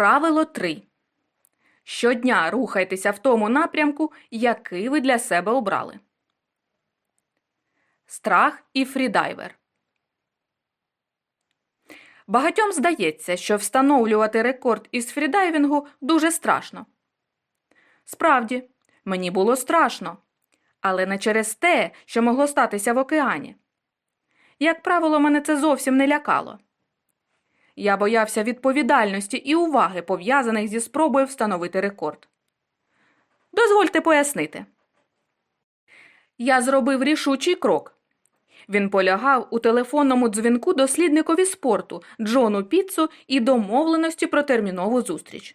Правило 3. Щодня рухайтеся в тому напрямку, який ви для себе обрали. Страх і фрідайвер. Багатьом здається, що встановлювати рекорд із фрідайвінгу дуже страшно. Справді, мені було страшно, але не через те, що могло статися в океані. Як правило, мене це зовсім не лякало. Я боявся відповідальності і уваги, пов'язаних зі спробою встановити рекорд. Дозвольте пояснити. Я зробив рішучий крок. Він полягав у телефонному дзвінку дослідникові спорту Джону Піцу і домовленості про термінову зустріч.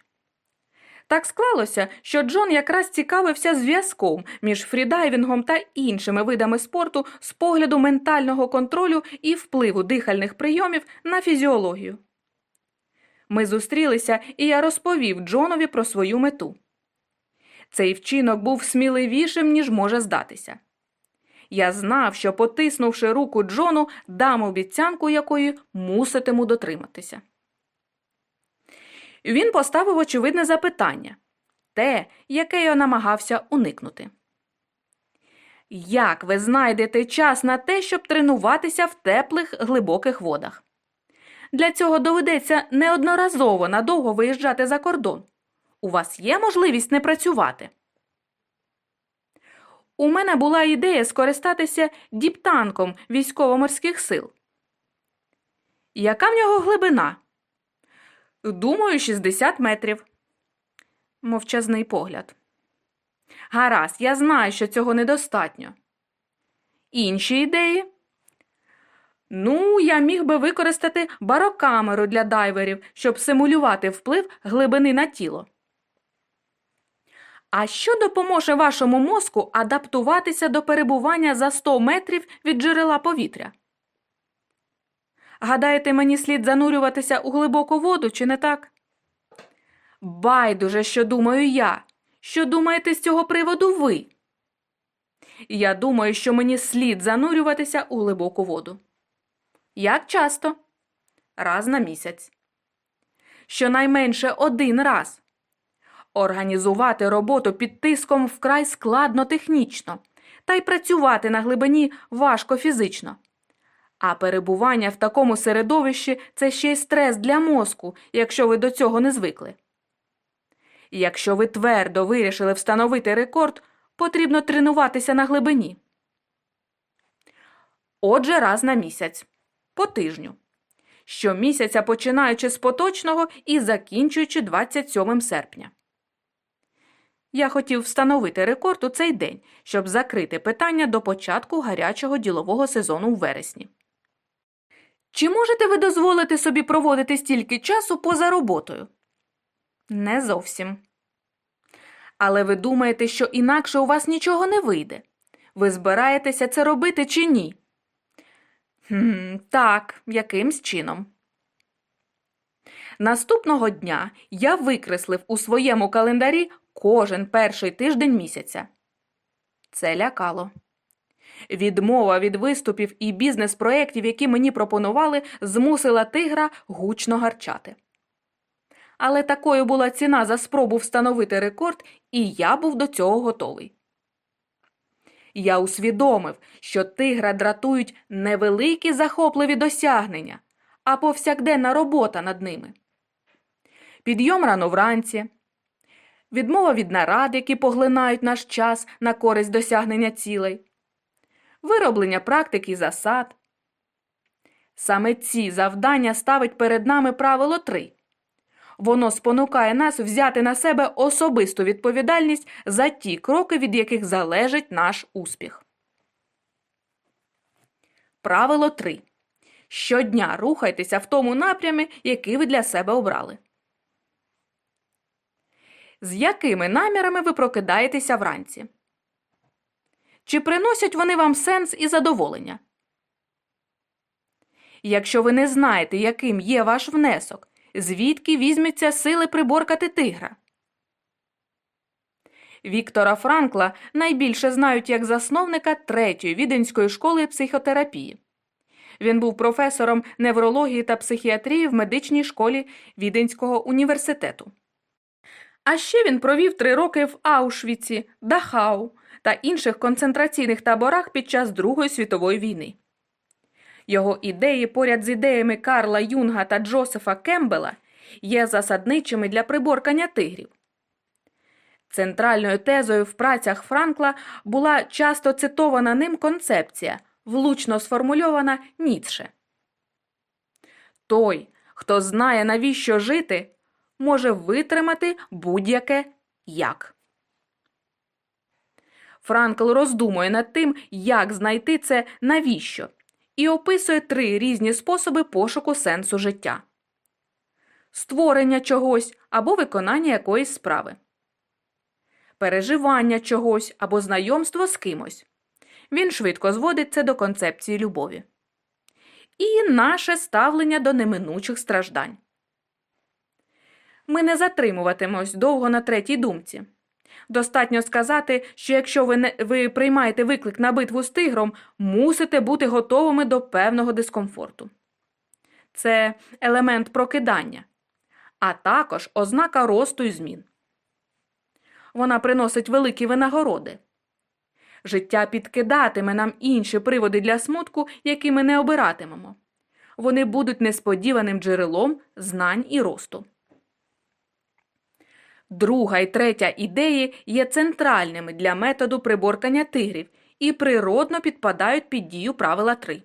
Так склалося, що Джон якраз цікавився зв'язком між фрідайвінгом та іншими видами спорту з погляду ментального контролю і впливу дихальних прийомів на фізіологію. Ми зустрілися, і я розповів Джонові про свою мету. Цей вчинок був сміливішим, ніж може здатися. Я знав, що, потиснувши руку Джону, дам обіцянку, якої муситиму дотриматися. Він поставив очевидне запитання те, яке я намагався уникнути. Як ви знайдете час на те, щоб тренуватися в теплих глибоких водах? Для цього доведеться неодноразово надовго виїжджати за кордон. У вас є можливість не працювати. У мене була ідея скористатися діптанком військово-морських сил. Яка в нього глибина? Думаю, 60 метрів. Мовчазний погляд. Гаразд, я знаю, що цього недостатньо. Інші ідеї? Ну, я міг би використати барокамеру для дайверів, щоб симулювати вплив глибини на тіло. А що допоможе вашому мозку адаптуватися до перебування за 100 метрів від джерела повітря? Гадаєте, мені слід занурюватися у глибоку воду, чи не так? Байдуже, що думаю я. Що думаєте з цього приводу ви? Я думаю, що мені слід занурюватися у глибоку воду. Як часто? Раз на місяць. Щонайменше один раз. Організувати роботу під тиском вкрай складно технічно, та й працювати на глибині важко фізично. А перебування в такому середовищі це ще й стрес для мозку, якщо ви до цього не звикли. Якщо ви твердо вирішили встановити рекорд, потрібно тренуватися на глибині. Отже, раз на місяць по тижню. Щомісяця починаючи з поточного і закінчуючи 27 серпня. Я хотів встановити рекорд у цей день, щоб закрити питання до початку гарячого ділового сезону у вересні. Чи можете ви дозволити собі проводити стільки часу поза роботою? Не зовсім. Але ви думаєте, що інакше у вас нічого не вийде. Ви збираєтеся це робити чи ні? Хм, Так, якимсь чином. Наступного дня я викреслив у своєму календарі кожен перший тиждень місяця. Це лякало. Відмова від виступів і бізнес-проєктів, які мені пропонували, змусила тигра гучно гарчати. Але такою була ціна за спробу встановити рекорд, і я був до цього готовий. Я усвідомив, що тигра дратують невеликі захопливі досягнення, а повсякденна робота над ними. Підйом рано вранці, відмова від нарад, які поглинають наш час на користь досягнення цілей, вироблення практики і засад. Саме ці завдання ставить перед нами правило 3. Воно спонукає нас взяти на себе особисту відповідальність за ті кроки, від яких залежить наш успіх. Правило 3. Щодня рухайтеся в тому напрямі, який ви для себе обрали. З якими намірами ви прокидаєтеся вранці? Чи приносять вони вам сенс і задоволення? Якщо ви не знаєте, яким є ваш внесок, звідки візьметься сили приборкати тигра? Віктора Франкла найбільше знають як засновника третьої віденської школи психотерапії. Він був професором неврології та психіатрії в медичній школі Віденського університету. А ще він провів три роки в Аушвіці, Дахау та інших концентраційних таборах під час Другої світової війни. Його ідеї поряд з ідеями Карла Юнга та Джосефа Кембела є засадничими для приборкання тигрів. Центральною тезою в працях Франкла була часто цитована ним концепція, влучно сформульована Ніцше. Той, хто знає, навіщо жити, може витримати будь-яке як. Франкл роздумує над тим, як знайти це навіщо, і описує три різні способи пошуку сенсу життя створення чогось або виконання якоїсь справи, переживання чогось або знайомство з кимось. Він швидко зводить це до концепції любові. І наше ставлення до неминучих страждань. Ми не затримуватимось довго на третій думці. Достатньо сказати, що якщо ви не ви приймаєте виклик на битву з тигром, мусите бути готовими до певного дискомфорту. Це елемент прокидання, а також ознака росту і змін. Вона приносить великі винагороди. Життя підкидатиме нам інші приводи для смутку, які ми не обиратимемо. Вони будуть несподіваним джерелом знань і росту. Друга і третя ідеї є центральними для методу приборкання тигрів і природно підпадають під дію правила 3.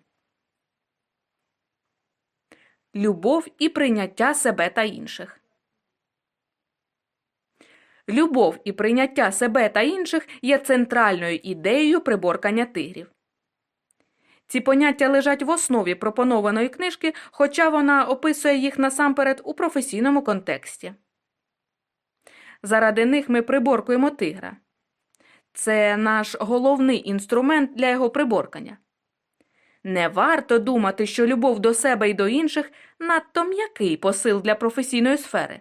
Любов і прийняття себе та інших. Любов і прийняття себе та інших є центральною ідеєю приборкання тигрів. Ці поняття лежать в основі пропонованої книжки, хоча вона описує їх насамперед у професійному контексті. Заради них ми приборкуємо тигра. Це наш головний інструмент для його приборкання. Не варто думати, що любов до себе і до інших надто м'який посил для професійної сфери.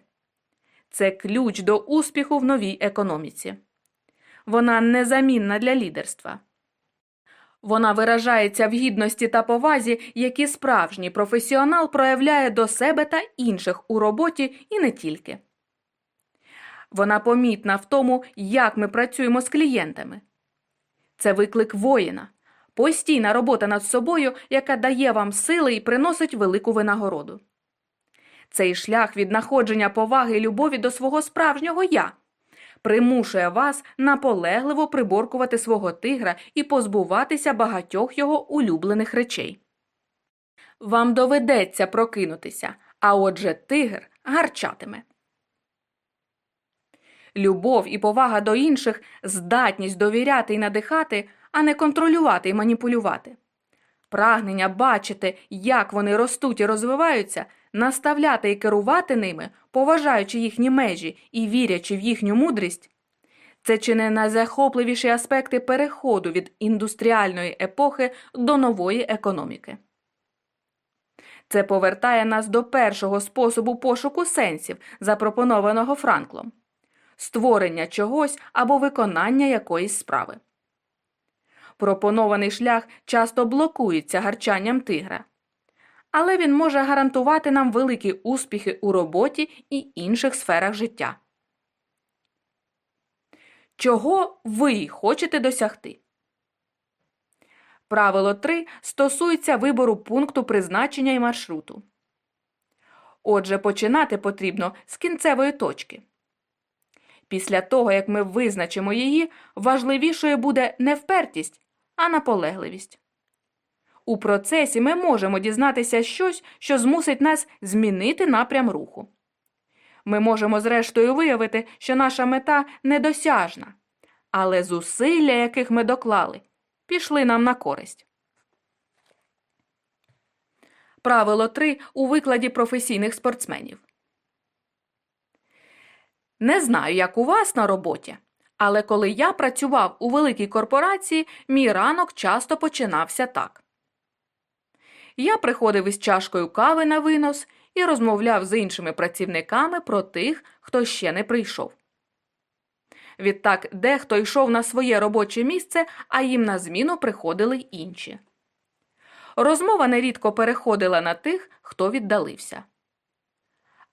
Це ключ до успіху в новій економіці. Вона незамінна для лідерства. Вона виражається в гідності та повазі, які справжній професіонал проявляє до себе та інших у роботі і не тільки. Вона помітна в тому, як ми працюємо з клієнтами. Це виклик воїна, постійна робота над собою, яка дає вам сили і приносить велику винагороду. Цей шлях від находження поваги і любові до свого справжнього я примушує вас наполегливо приборкувати свого тигра і позбуватися багатьох його улюблених речей. Вам доведеться прокинутися, а отже тигр гарчатиме. Любов і повага до інших, здатність довіряти і надихати, а не контролювати і маніпулювати. Прагнення бачити, як вони ростуть і розвиваються, наставляти і керувати ними, поважаючи їхні межі і вірячи в їхню мудрість. Це чи не найзахопливіші аспекти переходу від індустріальної епохи до нової економіки. Це повертає нас до першого способу пошуку сенсів, запропонованого Франклом створення чогось або виконання якоїсь справи. Пропонований шлях часто блокується гарчанням тигра, але він може гарантувати нам великі успіхи у роботі і інших сферах життя. Чого ви хочете досягти? Правило 3 стосується вибору пункту призначення і маршруту. Отже, починати потрібно з кінцевої точки. Після того, як ми визначимо її, важливішою буде не впертість, а наполегливість. У процесі ми можемо дізнатися щось, що змусить нас змінити напрям руху. Ми можемо, зрештою, виявити, що наша мета недосяжна, але зусилля, яких ми доклали, пішли нам на користь. Правило 3 у викладі професійних спортсменів. Не знаю, як у вас на роботі, але коли я працював у великій корпорації, мій ранок часто починався так. Я приходив із чашкою кави на винос і розмовляв з іншими працівниками про тих, хто ще не прийшов. Відтак дехто йшов на своє робоче місце, а їм на зміну приходили інші. Розмова нерідко переходила на тих, хто віддалився.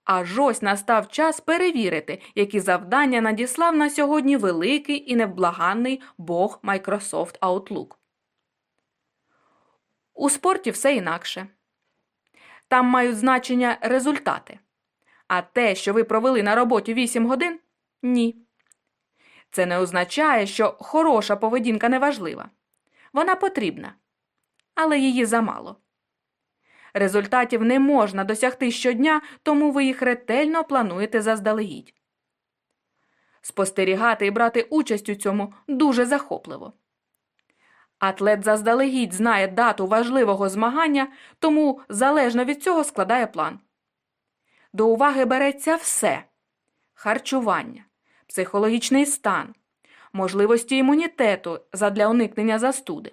Аж ось настав час перевірити, які завдання надіслав на сьогодні великий і невблаганний бог Microsoft Outlook. У спорті все інакше. Там мають значення результати. А те, що ви провели на роботі 8 годин ні. Це не означає, що хороша поведінка неважлива. Вона потрібна, але її замало. Результатів не можна досягти щодня, тому ви їх ретельно плануєте заздалегідь. Спостерігати і брати участь у цьому дуже захопливо. Атлет заздалегідь знає дату важливого змагання, тому залежно від цього складає план. До уваги береться все харчування, психологічний стан, можливості імунітету задля уникнення застуди,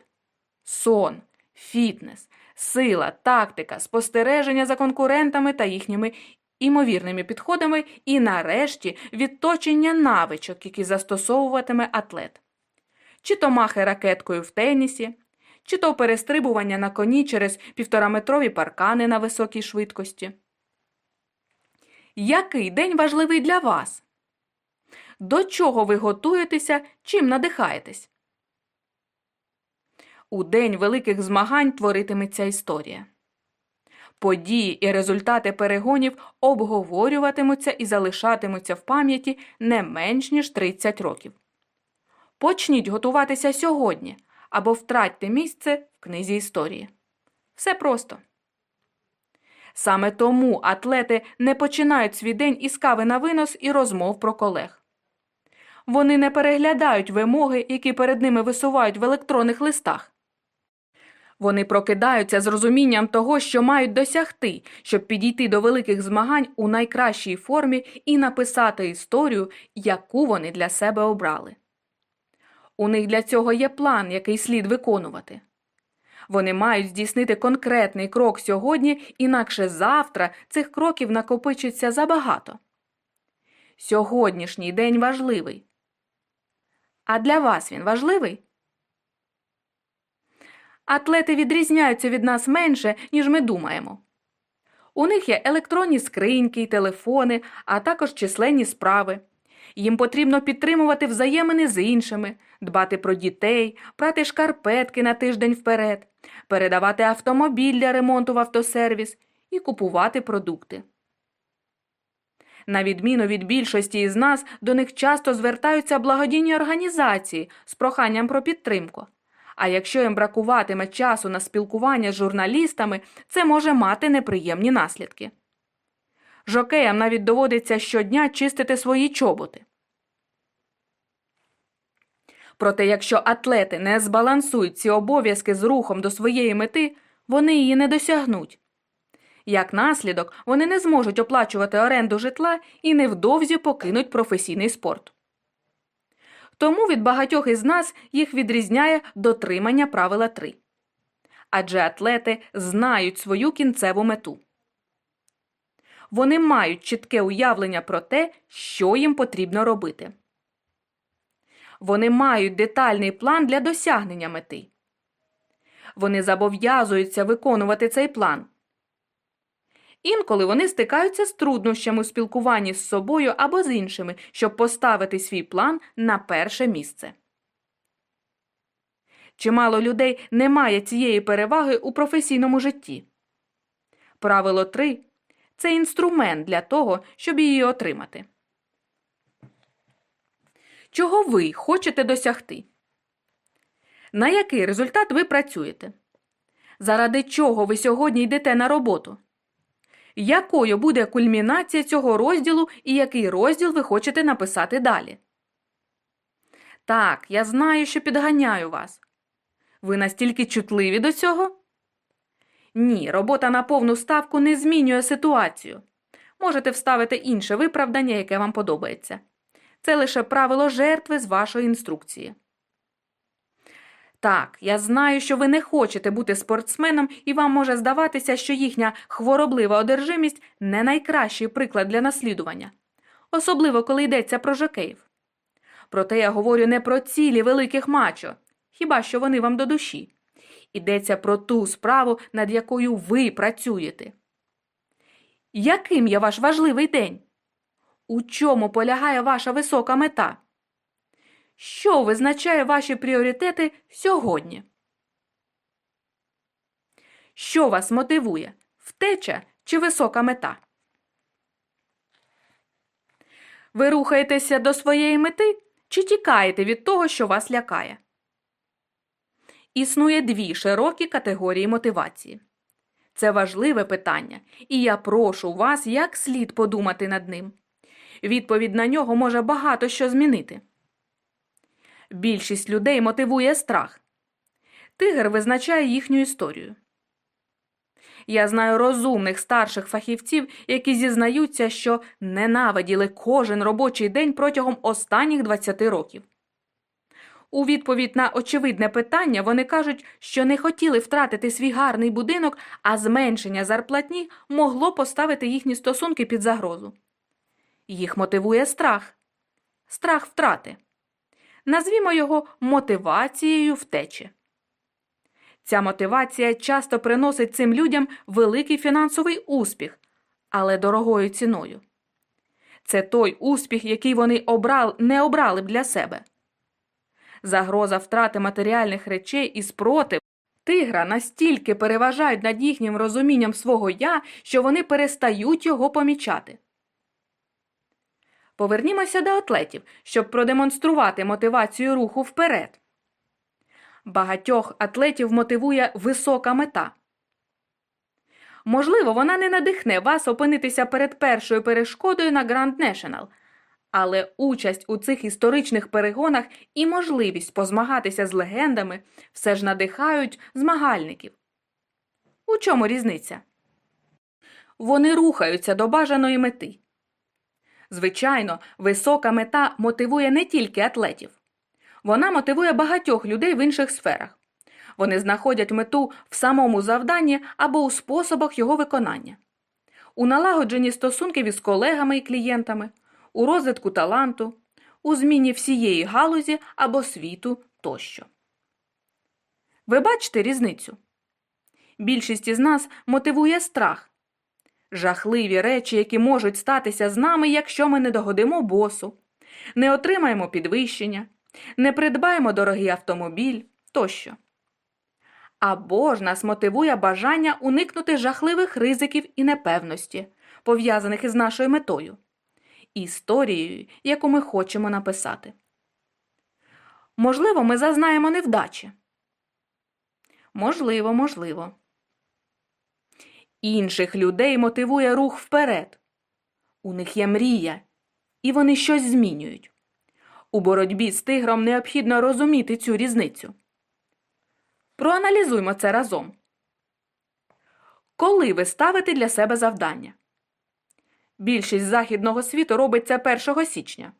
сон, фітнес, сила, тактика, спостереження за конкурентами та їхніми імовірними підходами і, нарешті, відточення навичок, які застосовуватиме атлет. Чи то махи ракеткою в тенісі, чи то перестрибування на коні через півтораметрові паркани на високій швидкості. Який день важливий для вас? До чого ви готуєтеся, чим надихаєтесь? У день великих змагань творитиметься історія. Події і результати перегонів обговорюватимуться і залишатимуться в пам'яті не менш ніж 30 років. Почніть готуватися сьогодні або втратьте місце в книзі історії. Все просто. Саме тому атлети не починають свій день із кави на винос і розмов про колег. Вони не переглядають вимоги, які перед ними висувають в електронних листах. Вони прокидаються з розумінням того, що мають досягти, щоб підійти до великих змагань у найкращій формі і написати історію, яку вони для себе обрали. У них для цього є план, який слід виконувати. Вони мають здійснити конкретний крок сьогодні, інакше завтра цих кроків накопичиться забагато. Сьогоднішній день важливий. А для вас він важливий? Атлети відрізняються від нас менше, ніж ми думаємо. У них є електронні скриньки й телефони, а також численні справи. Їм потрібно підтримувати взаємини з іншими, дбати про дітей, прати шкарпетки на тиждень вперед, передавати автомобіль для ремонту в автосервіс і купувати продукти. На відміну від більшості із нас, до них часто звертаються благодійні організації з проханням про підтримку. А якщо їм бракуватиме часу на спілкування з журналістами, це може мати неприємні наслідки. Жокеям навіть доводиться щодня чистити свої чоботи. Проте, якщо атлети не збалансують ці обов'язки з рухом до своєї мети, вони її не досягнуть. Як наслідок, вони не зможуть оплачувати оренду житла і невдовзі покинуть професійний спорт. Тому від багатьох із нас їх відрізняє дотримання правила 3. Адже атлети знають свою кінцеву мету. Вони мають чітке уявлення про те, що їм потрібно робити. Вони мають детальний план для досягнення мети. Вони зобов'язуються виконувати цей план. Інколи вони стикаються з труднощами у спілкуванні з собою або з іншими, щоб поставити свій план на перше місце. Чимало людей не має цієї переваги у професійному житті. Правило 3 – це інструмент для того, щоб її отримати. Чого ви хочете досягти? На який результат ви працюєте? Заради чого ви сьогодні йдете на роботу? Якою буде кульмінація цього розділу і який розділ ви хочете написати далі? Так, я знаю, що підганяю вас. Ви настільки чутливі до цього? Ні, робота на повну ставку не змінює ситуацію. Можете вставити інше виправдання, яке вам подобається. Це лише правило жертви з вашої інструкції. Так, я знаю, що ви не хочете бути спортсменом, і вам може здаватися, що їхня хвороблива одержимість не найкращий приклад для наслідування, особливо коли йдеться про жокеїв. Проте я говорю не про цілі великих мачо, хіба що вони вам до душі, Йдеться про ту справу, над якою ви працюєте. Яким є ваш важливий день? У чому полягає ваша висока мета? Що визначає ваші пріоритети сьогодні? Що вас мотивує? Втеча чи висока мета? Ви рухаєтеся до своєї мети чи тікаєте від того, що вас лякає? Існує дві широкі категорії мотивації. Це важливе питання, і я прошу вас як слід подумати над ним. Відповідь на нього може багато що змінити. Більшість людей мотивує страх. Тигр визначає їхню історію. Я знаю розумних старших фахівців, які зізнаються, що ненавиділи кожен робочий день протягом останніх 20 років. У відповідь на очевидне питання вони кажуть, що не хотіли втратити свій гарний будинок, а зменшення зарплатні могло поставити їхні стосунки під загрозу. Їх мотивує страх, страх втрати. Назвімо його мотивацією втечі. Ця мотивація часто приносить цим людям великий фінансовий успіх, але дорогою ціною. Це той успіх, який вони обрали, не обрали б для себе. Загроза втрати матеріальних речей і спротив тигра настільки переважають над їхнім розумінням свого я, що вони перестають його помічати. Повернімося до атлетів, щоб продемонструвати мотивацію руху вперед. Багатьох атлетів мотивує висока мета. Можливо, вона не надихне вас опинитися перед першою перешкодою на Гранд National, але участь у цих історичних перегонах і можливість позмагатися з легендами все ж надихають змагальників. У чому різниця? Вони рухаються до бажаної мети. Звичайно, висока мета мотивує не тільки атлетів. Вона мотивує багатьох людей в інших сферах. Вони знаходять мету в самому завданні або у способах його виконання, у налагодженні стосунків із колегами і клієнтами, у розвитку таланту, у зміні всієї галузі або світу тощо. Ви бачите різницю? Більшість із нас мотивує страх, жахливі речі, які можуть статися з нами, якщо ми не догодимо босу, не отримаємо підвищення, не придбаємо дорогий автомобіль тощо. Або ж нас мотивує бажання уникнути жахливих ризиків і непевності, пов'язаних із нашою метою, історією, яку ми хочемо написати. Можливо, ми зазнаємо невдачі. Можливо, можливо. Інших людей мотивує рух вперед. У них є мрія, і вони щось змінюють. У боротьбі з тигром необхідно розуміти цю різницю. Проаналізуймо це разом. Коли ви ставите для себе завдання? Більшість західного світу робить це 1 січня.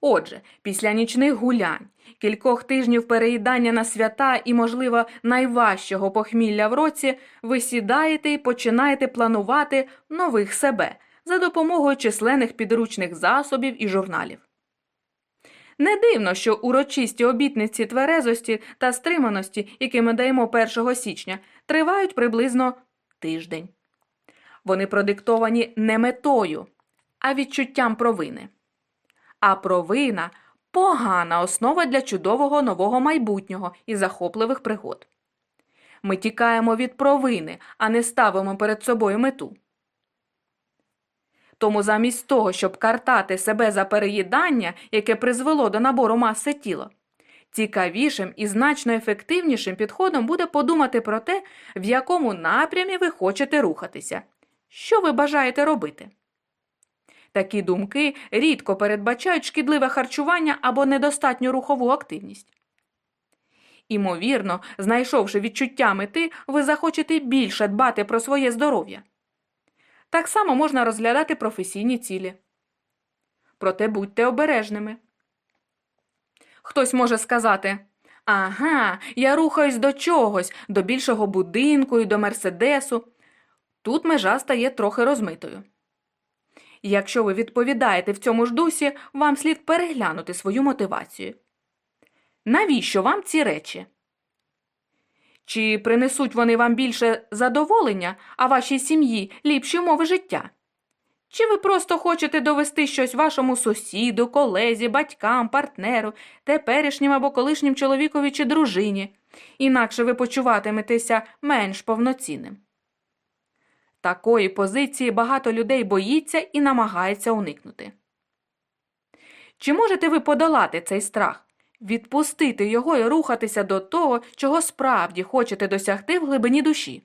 Отже, після нічних гулянь, кількох тижнів переїдання на свята і, можливо, найважчого похмілля в році, ви сідаєте і починаєте планувати нових себе за допомогою численних підручних засобів і журналів. Не дивно, що урочисті обітниці тверезості та стриманості, які ми даємо 1 січня, тривають приблизно тиждень. Вони продиктовані не метою, а відчуттям провини. А провина погана основа для чудового нового майбутнього і захопливих пригод. Ми тікаємо від провини, а не ставимо перед собою мету. Тому замість того, щоб картати себе за переїдання, яке призвело до набору маси тіла, цікавішим і значно ефективнішим підходом буде подумати про те, в якому напрямі ви хочете рухатися, що ви бажаєте робити. Такі думки рідко передбачають шкідливе харчування або недостатню рухову активність. Імовірно, знайшовши відчуття мети, ви захочете більше дбати про своє здоров'я. Так само можна розглядати професійні цілі. Проте будьте обережними. Хтось може сказати Ага, я рухаюсь до чогось, до більшого будинку і до Мерседесу. Тут межа стає трохи розмитою. Якщо ви відповідаєте в цьому ж дусі, вам слід переглянути свою мотивацію. Навіщо вам ці речі? Чи принесуть вони вам більше задоволення, а вашій сім'ї ліпші умови життя? Чи ви просто хочете довести щось вашому сусіду, колезі, батькам, партнеру, теперішнім або колишнім чоловікові чи дружині, інакше ви почуватиметеся менш повноцінним? Такої позиції багато людей боїться і намагається уникнути. Чи можете ви подолати цей страх, відпустити його і рухатися до того, чого справді хочете досягти в глибині душі?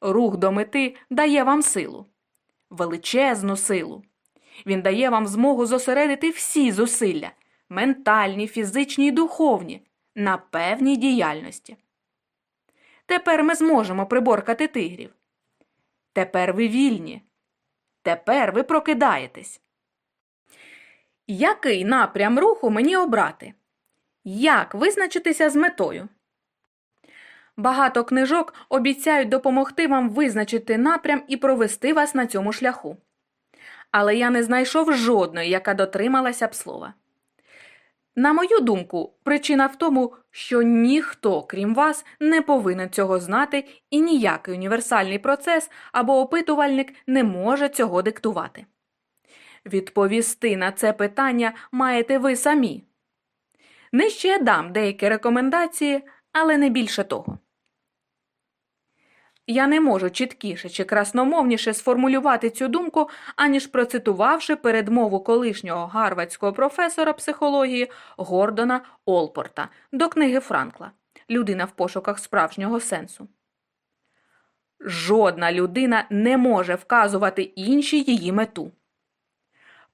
Рух до мети дає вам силу, величезну силу. Він дає вам змогу зосередити всі зусилля ментальні, фізичні і духовні, на певній діяльності. Тепер ми зможемо приборкати тигрів. Тепер ви вільні. Тепер ви прокидаєтесь. Який напрям руху мені обрати? Як визначитися з метою? Багато книжок обіцяють допомогти вам визначити напрям і провести вас на цьому шляху. Але я не знайшов жодної, яка дотрималася б слова. На мою думку, причина в тому, що ніхто, крім вас, не повинен цього знати, і ніякий універсальний процес або опитувальник не може цього диктувати. Відповісти на це питання маєте ви самі. Нижче я дам деякі рекомендації, але не більше того. Я не можу чіткіше чи красномовніше сформулювати цю думку, аніж процитувавши передмову колишнього гарвардського професора психології Гордона Олпорта до книги Франкла Людина в пошуках справжнього сенсу. Жодна людина не може вказувати іншій її мету.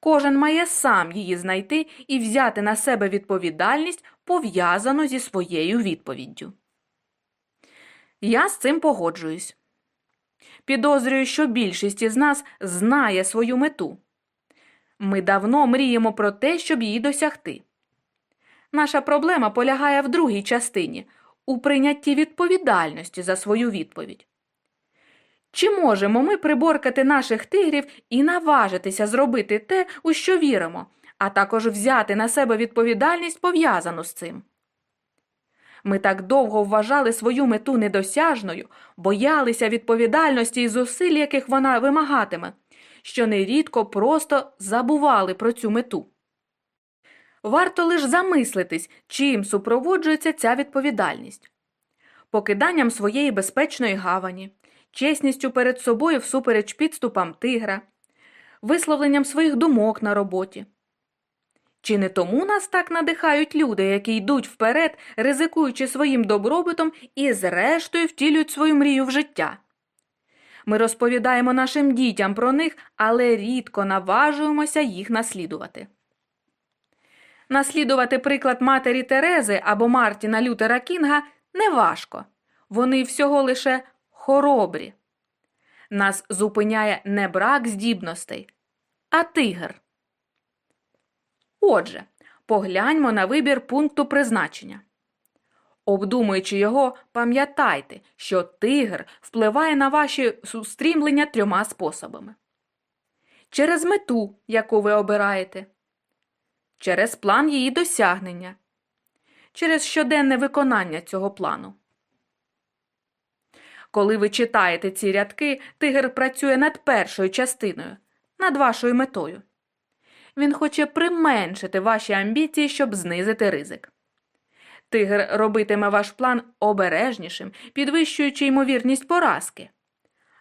Кожен має сам її знайти і взяти на себе відповідальність пов'язану зі своєю відповіддю. Я з цим погоджуюсь. Підозрюю, що більшість із нас знає свою мету. Ми давно мріємо про те, щоб її досягти. Наша проблема полягає в другій частині у прийнятті відповідальності за свою відповідь. Чи можемо ми приборкати наших тигрів і наважитися зробити те, у що віримо, а також взяти на себе відповідальність пов'язану з цим? Ми так довго вважали свою мету недосяжною, боялися відповідальності і зусиль, яких вона вимагатиме, що нерідко просто забували про цю мету. Варто лише замислитись, чим супроводжується ця відповідальність покиданням своєї безпечної гавані, чесністю перед собою всупереч підступам тигра, висловленням своїх думок на роботі. Чи не тому нас так надихають люди, які йдуть вперед, ризикуючи своїм добробутом і, зрештою, втілюють свою мрію в життя? Ми розповідаємо нашим дітям про них, але рідко наважуємося їх наслідувати. Наслідувати приклад матері Терези або Мартіна Лютера Кінга неважко. Вони всього лише хоробрі. Нас зупиняє не брак здібностей, а тигр. Отже, погляньмо на вибір пункту призначення. Обдумуючи його, пам'ятайте, що тигр впливає на ваші стрімлення трьома способами: через мету, яку ви обираєте, через план її досягнення, через щоденне виконання цього плану. Коли ви читаєте ці рядки, тигр працює над першою частиною, над вашою метою. Він хоче применшити ваші амбіції, щоб знизити ризик. Тигр робитиме ваш план обережнішим, підвищуючи ймовірність поразки.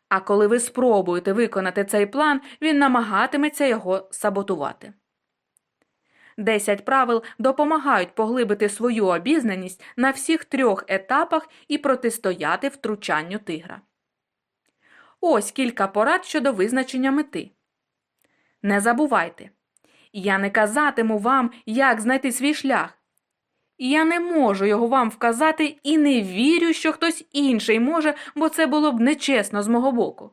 А коли ви спробуєте виконати цей план, він намагатиметься його саботувати. Десять правил допомагають поглибити свою обізнаність на всіх трьох етапах і протистояти втручанню тигра. Ось кілька порад щодо визначення мети. Не забувайте. Я не казатиму вам, як знайти свій шлях. Я не можу його вам вказати і не вірю, що хтось інший може, бо це було б нечесно з мого боку.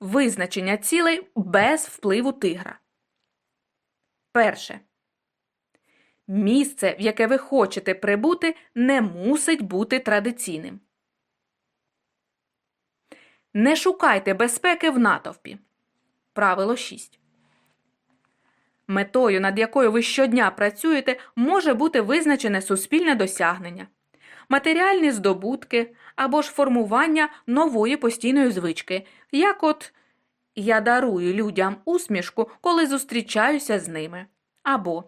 Визначення цілей без впливу тигра. Перше. Місце, в яке ви хочете прибути, не мусить бути традиційним. Не шукайте безпеки в натовпі. Правило 6. Метою, над якою ви щодня працюєте, може бути визначене суспільне досягнення, матеріальні здобутки або ж формування нової постійної звички, як от я дарую людям усмішку, коли зустрічаюся з ними. Або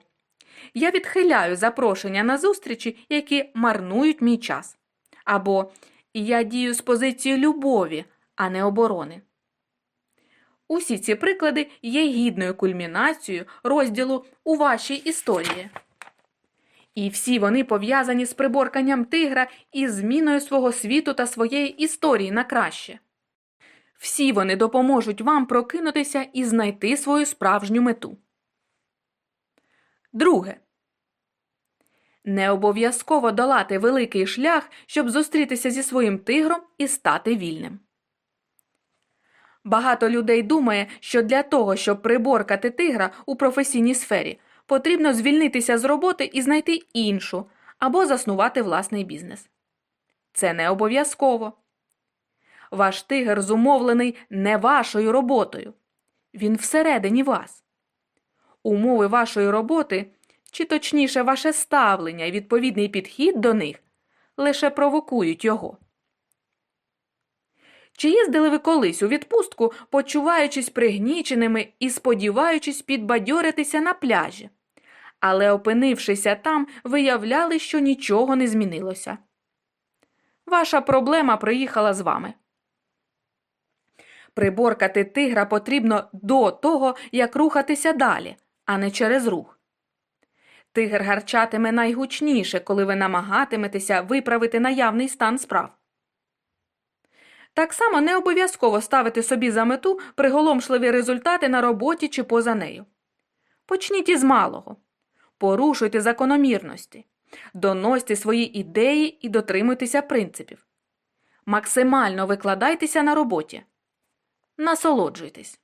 я відхиляю запрошення на зустрічі, які марнують мій час. Або я дію з позиції любові, а не оборони. Усі ці приклади є гідною кульмінацією розділу у вашій історії. І всі вони пов'язані з приборканням тигра і зміною свого світу та своєї історії на краще. Всі вони допоможуть вам прокинутися і знайти свою справжню мету. Друге. Не обов'язково долати великий шлях, щоб зустрітися зі своїм тигром і стати вільним. Багато людей думає, що для того, щоб приборкати тигра у професійній сфері, потрібно звільнитися з роботи і знайти іншу або заснувати власний бізнес. Це не обов'язково. Ваш тигр зумовлений не вашою роботою. Він всередині вас. Умови вашої роботи, чи точніше, ваше ставлення і відповідний підхід до них лише провокують його. Чи їздили ви колись у відпустку, почуваючись пригніченими і сподіваючись підбадьоритися на пляжі? Але, опинившися там, виявляли, що нічого не змінилося. Ваша проблема приїхала з вами. Приборкати тигра потрібно до того, як рухатися далі, а не через рух. Тигр гарчатиме найгучніше, коли ви намагатиметеся виправити наявний стан справ. Так само не обов'язково ставити собі за мету приголомшливі результати на роботі чи поза нею. Почніть із малого. Порушуйте закономірності, доносьте свої ідеї і дотримуйтеся принципів. Максимально викладайтеся на роботі. Насолоджуйтесь.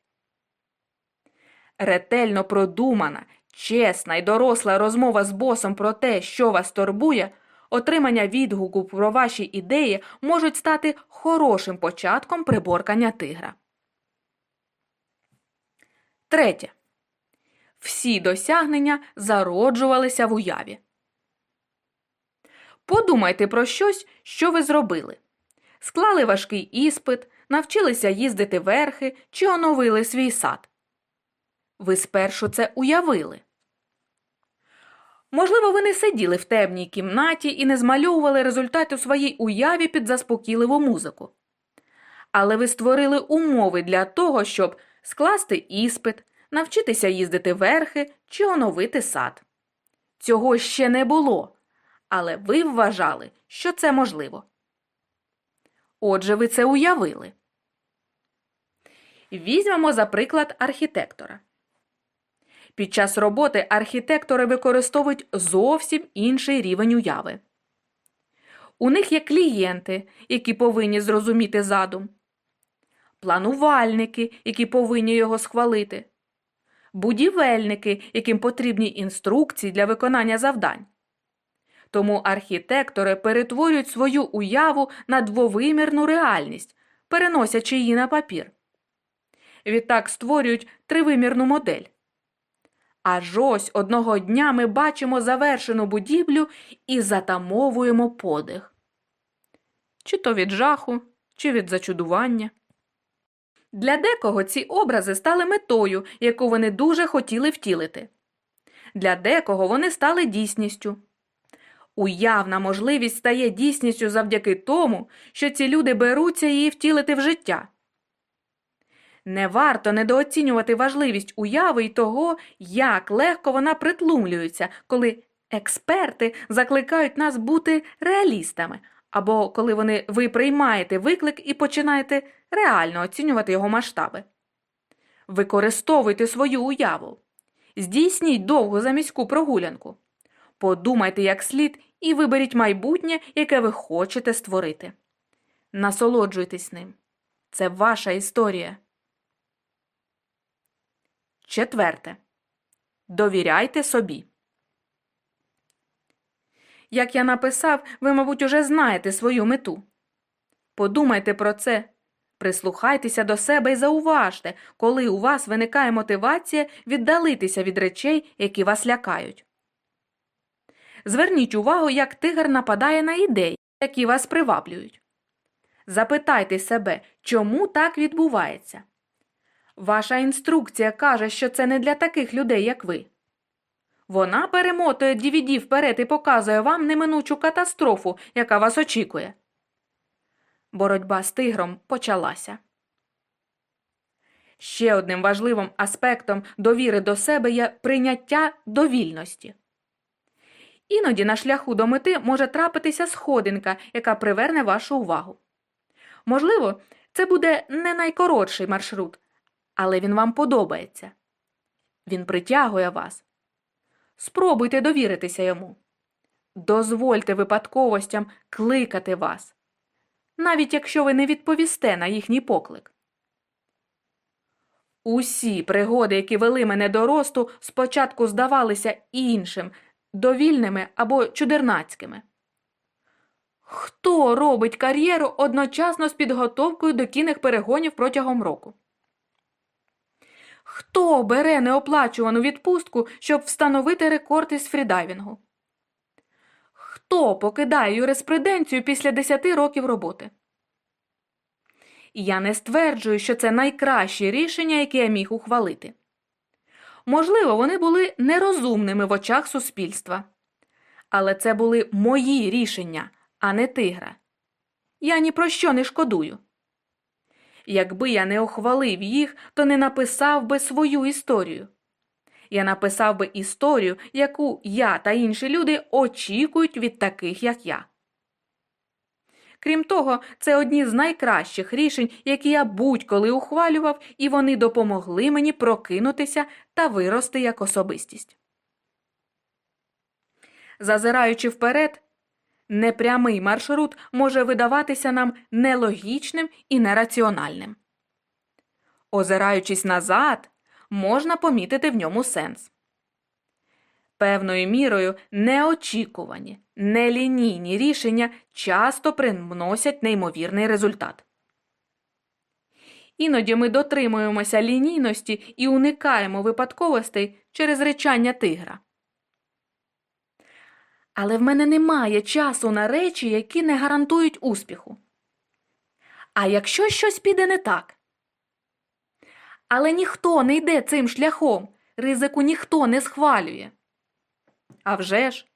Ретельно продумана, чесна і доросла розмова з босом про те, що вас турбує, отримання відгуку про ваші ідеї можуть стати хорошим початком приборкання тигра. Третє. Всі досягнення зароджувалися в уяві. Подумайте про щось, що ви зробили. Склали важкий іспит, навчилися їздити верхи чи оновили свій сад. Ви спершу це уявили. Можливо, ви не сиділи в темній кімнаті і не змальовували результати у своїй уяві під заспокійливу музику. Але ви створили умови для того, щоб скласти іспит, навчитися їздити верхи чи оновити сад. Цього ще не було, але ви вважали, що це можливо. Отже, ви це уявили. Візьмемо за приклад архітектора. Під час роботи архітектори використовують зовсім інший рівень уяви. У них є клієнти, які повинні зрозуміти задум, планувальники, які повинні його схвалити, будівельники, яким потрібні інструкції для виконання завдань. Тому архітектори перетворюють свою уяву на двовимірну реальність, переносячи її на папір. Відтак створюють тривимірну модель. Аж ось одного дня ми бачимо завершену будівлю і затамовуємо подих. Чи то від жаху, чи від зачудування. Для декого ці образи стали метою, яку вони дуже хотіли втілити. Для декого вони стали дійсністю. Уявна можливість стає дійсністю завдяки тому, що ці люди беруться її втілити в життя. Не варто недооцінювати важливість уяви й того, як легко вона притлумлюється, коли експерти закликають нас бути реалістами, або коли вони ви приймаєте виклик і починаєте реально оцінювати його масштаби. Використовуйте свою уяву. Здійсніть довгу заміську прогулянку. Подумайте як слід і виберіть майбутнє, яке ви хочете створити. Насолоджуйтесь ним. Це ваша історія. Четверте. Довіряйте собі. Як я написав, ви, мабуть, уже знаєте свою мету. Подумайте про це, Прислухайтеся до себе і зауважте, коли у вас виникає мотивація віддалитися від речей, які вас лякають. Зверніть увагу, як тигр нападає на ідеї, які вас приваблюють. Запитайте себе, чому так відбувається. Ваша інструкція каже, що це не для таких людей, як ви. Вона перемотує DVD вперед і показує вам неминучу катастрофу, яка вас очікує. Боротьба з тигром почалася. Ще одним важливим аспектом довіри до себе є прийняття довільності. Іноді на шляху до мети може трапитися сходинка, яка приверне вашу увагу. Можливо, це буде не найкоротший маршрут, але він вам подобається. Він притягує вас. Спробуйте довіритися йому. Дозвольте випадковостям кликати вас, навіть якщо ви не відповісте на їхній поклик. Усі пригоди, які вели мене до росту, спочатку здавалися іншим, довільними або чудернацькими. Хто робить кар'єру одночасно з підготовкою до кінних перегонів протягом року? Хто бере неоплачувану відпустку, щоб встановити рекорд із фрідайвінгу? Хто покидає юриспруденцію після 10 років роботи? Я не стверджую, що це найкраще рішення, яке я міг ухвалити. Можливо, вони були нерозумними в очах суспільства. Але це були мої рішення, а не тигра. Я ні про що не шкодую. Якби я не ухвалив їх, то не написав би свою історію. Я написав би історію, яку я та інші люди очікують від таких, як я. Крім того, це одні з найкращих рішень, які я будь-коли ухвалював, і вони допомогли мені прокинутися та вирости як особистість. Зазираючи вперед, непрямий маршрут може видаватися нам нелогічним і нераціональним. Озираючись назад, можна помітити в ньому сенс. Певною мірою неочікувані, нелінійні рішення часто приносять неймовірний результат. Іноді ми дотримуємося лінійності і уникаємо випадковостей через речання тигра. Але в мене немає часу на речі, які не гарантують успіху. А якщо щось піде не так? Але ніхто не йде цим шляхом, ризику ніхто не схвалює. А вже ж,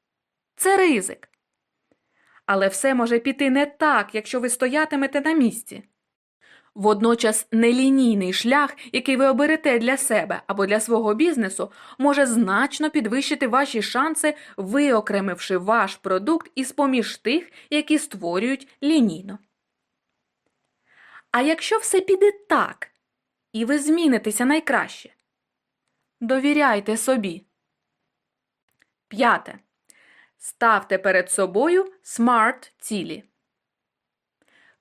це ризик. Але все може піти не так, якщо ви стоятимете на місці. Водночас нелінійний шлях, який ви оберете для себе або для свого бізнесу, може значно підвищити ваші шанси, виокремивши ваш продукт із поміж тих, які створюють лінійно. А якщо все піде так, і ви змінитеся найкраще, довіряйте собі. П'яте. Ставте перед собою смарт цілі.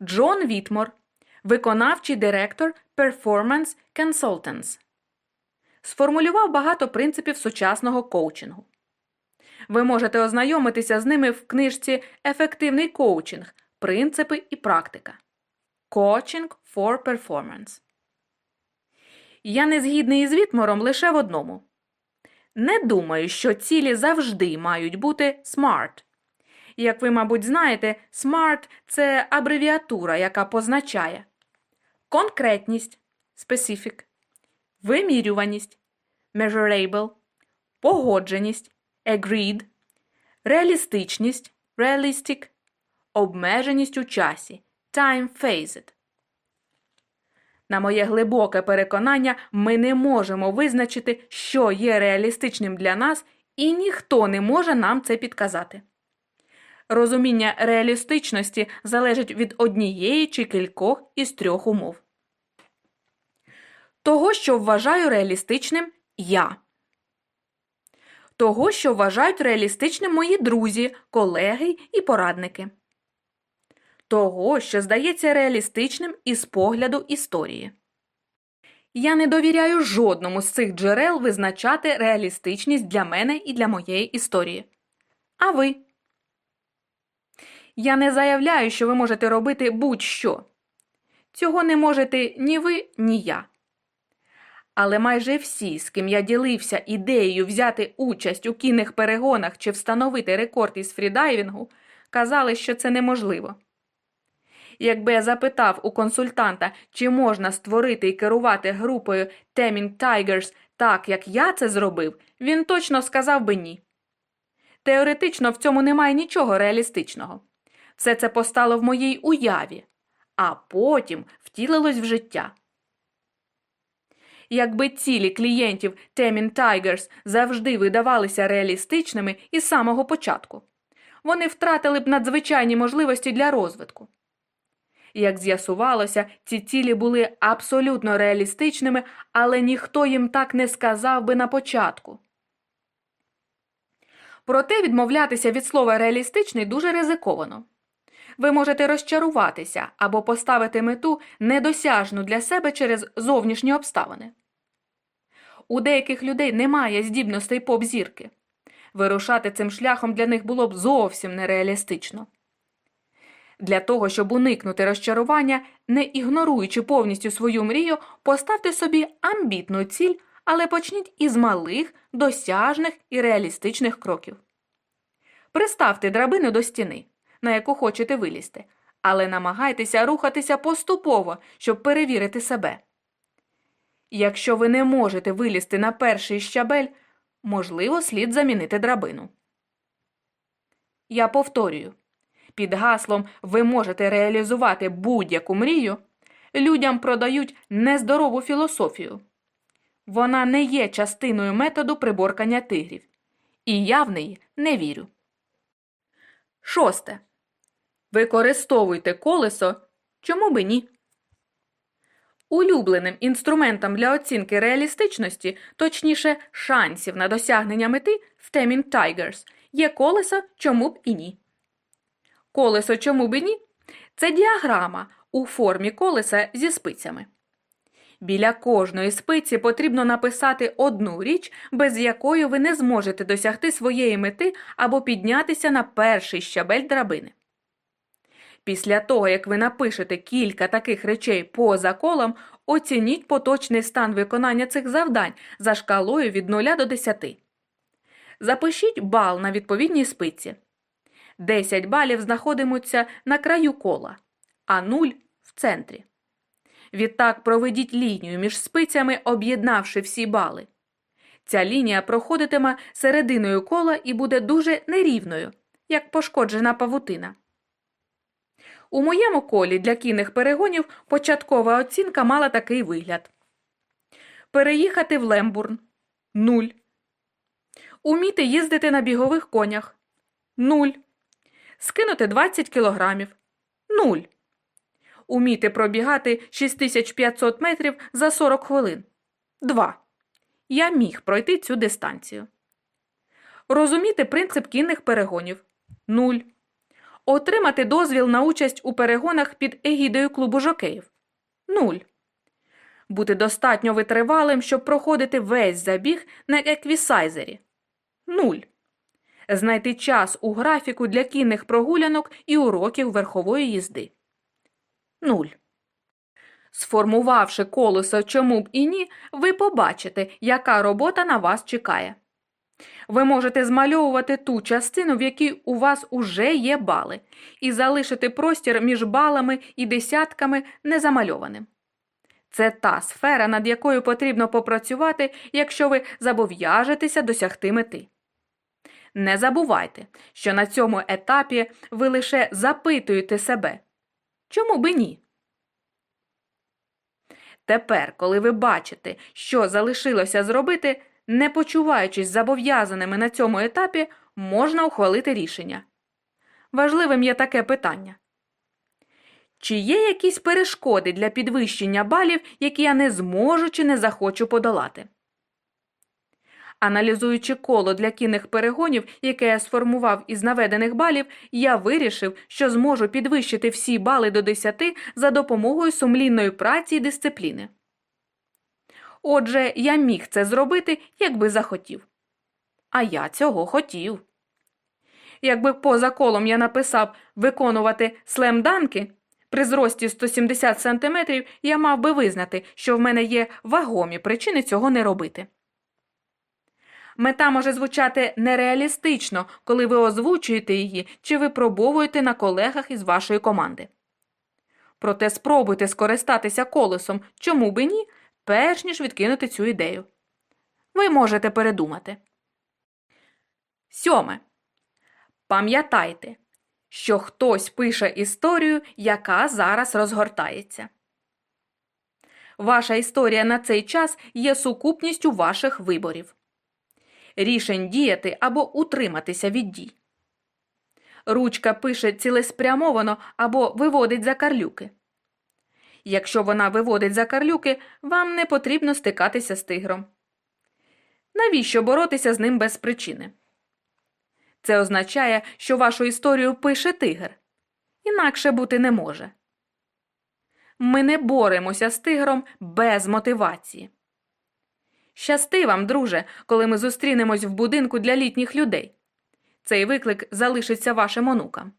Джон Вітмор, виконавчий директор Performance Consultants, сформулював багато принципів сучасного коучингу. Ви можете ознайомитися з ними в книжці Ефективний коучинг. Принципи і практика. Coaching for Performance. Я не згідний із Вітмором лише в одному. Не думаю, що цілі завжди мають бути SMART. Як ви, мабуть, знаєте, SMART – це абревіатура, яка позначає конкретність specific, вимірюваність measurable, погодженість agreed, реалістичність realistic, обмеженість у часі time-phased. На моє глибоке переконання, ми не можемо визначити, що є реалістичним для нас, і ніхто не може нам це підказати. Розуміння реалістичності залежить від однієї чи кількох із трьох умов. Того, що вважаю реалістичним я. Того, що вважають реалістичним мої друзі, колеги і порадники того, що здається реалістичним із погляду історії. Я не довіряю жодному з цих джерел визначати реалістичність для мене і для моєї історії. А ви? Я не заявляю, що ви можете робити будь-що. цього не можете ні ви, ні я. Але майже всі, з ким я ділився ідеєю взяти участь у кінних перегонах чи встановити рекорд із фрідайвінгу, казали, що це неможливо. Якби я запитав у консультанта, чи можна створити і керувати групою Темінг Tigers так, як я це зробив, він точно сказав би ні. Теоретично в цьому немає нічого реалістичного. Все це постало в моїй уяві, а потім втілилось в життя. Якби цілі клієнтів Темін Tigers завжди видавалися реалістичними із самого початку, вони втратили б надзвичайні можливості для розвитку. Як з'ясувалося, ці цілі були абсолютно реалістичними, але ніхто їм так не сказав би на початку. Проте відмовлятися від слова реалістичний дуже ризиковано. Ви можете розчаруватися або поставити мету недосяжну для себе через зовнішні обставини. У деяких людей немає здібностей поп-зірки. Вирушати цим шляхом для них було б зовсім нереалістично. Для того, щоб уникнути розчарування, не ігноруючи повністю свою мрію, поставте собі амбітну ціль, але почніть із малих, досяжних і реалістичних кроків. Приставте драбину до стіни, на яку хочете вилізти, але намагайтеся рухатися поступово, щоб перевірити себе. Якщо ви не можете вилізти на перший щабель, можливо, слід замінити драбину. Я повторюю під гаслом ви можете реалізувати будь-яку мрію, людям продають нездорову філософію. Вона не є частиною методу приборкання тигрів, і я в неї не вірю. Шосте. Використовуйте колесо. Чому би ні? Улюбленим інструментом для оцінки реалістичності, точніше, шансів на досягнення мети в Темін Tigers є колесо чому б і ні. Колесо чому б і ні? Це діаграма у формі колеса зі спицями. Біля кожної спиці потрібно написати одну річ, без якої ви не зможете досягти своєї мети або піднятися на перший щабель драбини. Після того, як ви напишете кілька таких речей поза колом, оцініть поточний стан виконання цих завдань за шкалою від 0 до 10. Запишіть бал на відповідній спиці. 10 балів знаходимуться на краю кола, а 0 в центрі. Відтак проведіть лінію між спицями, об'єднавши всі бали. Ця лінія проходитиме серединою кола і буде дуже нерівною, як пошкоджена павутина. У моєму колі для кінних перегонів початкова оцінка мала такий вигляд переїхати в Лембурн 0. Уміти їздити на бігових конях 0. Скинути 20 кілограмів 0. Уміти пробігати 6500 метрів за 40 хвилин 2. Я міг пройти цю дистанцію. Розуміти принцип кінних перегонів 0. Отримати дозвіл на участь у перегонах під егідою клубу жокеїв 0. Бути достатньо витривалим, щоб проходити весь забіг на еквісайзері 0. Знайти час у графіку для кінних прогулянок і уроків верхової їзди 0. Сформувавши колесо чому б і ні, ви побачите, яка робота на вас чекає. Ви можете змальовувати ту частину, в якій у вас уже є бали, і залишити простір між балами і десятками незамальованим. Це та сфера, над якою потрібно попрацювати, якщо ви зобов'яжетеся досягти мети. Не забувайте, що на цьому етапі ви лише запитуєте себе чому би ні? Тепер, коли ви бачите, що залишилося зробити, не почуваючись зобов'язаними на цьому етапі, можна ухвалити рішення. Важливим є таке питання. Чи є якісь перешкоди для підвищення балів, які я не зможу чи не захочу подолати? Аналізуючи коло для кінних перегонів, яке я сформував із наведених балів, я вирішив, що зможу підвищити всі бали до 10 за допомогою сумлінної праці і дисципліни. Отже, я міг це зробити, якби захотів. А я цього хотів. Якби поза колом я написав виконувати слемданки, При зрості 170 см я мав би визнати, що в мене є вагомі причини цього не робити. Мета може звучати нереалістично, коли ви озвучуєте її чи випробовуєте на колегах із вашої команди. Проте спробуйте скористатися колесом, чому би ні, перш ніж відкинути цю ідею. Ви можете передумати. Сьоме. Пам'ятайте, що хтось пише історію, яка зараз розгортається. Ваша історія на цей час є сукупністю ваших виборів, рішень діяти або утриматися від дій. Ручка пише цілеспрямовано або виводить за карлюки. Якщо вона виводить за карлюки, вам не потрібно стикатися з тигром. Навіщо боротися з ним без причини? Це означає, що вашу історію пише тигр. Інакше бути не може. Ми не боремося з тигром без мотивації. Щасти вам, друже, коли ми зустрінемось в будинку для літніх людей. Цей виклик залишиться вашим онукам.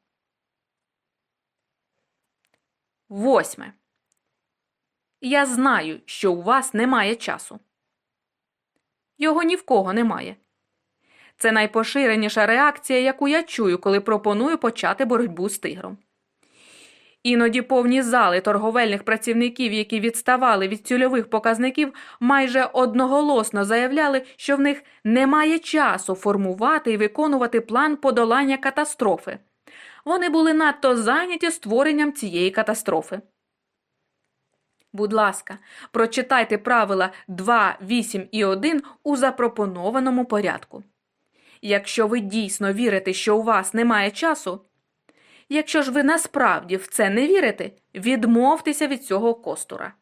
Восьме. Я знаю, що у вас немає часу. Його ні в кого немає. Це найпоширеніша реакція, яку я чую, коли пропоную почати боротьбу з тигром. Іноді повні зали торговельних працівників, які відставали від цільових показників, майже одноголосно заявляли, що в них немає часу формувати і виконувати план подолання катастрофи. Вони були надто зайняті створенням цієї катастрофи. Будь ласка, прочитайте правила 2, 8 і 1 у запропонованому порядку. Якщо ви дійсно вірите, що у вас немає часу, якщо ж ви насправді в це не вірите, відмовтеся від цього костура.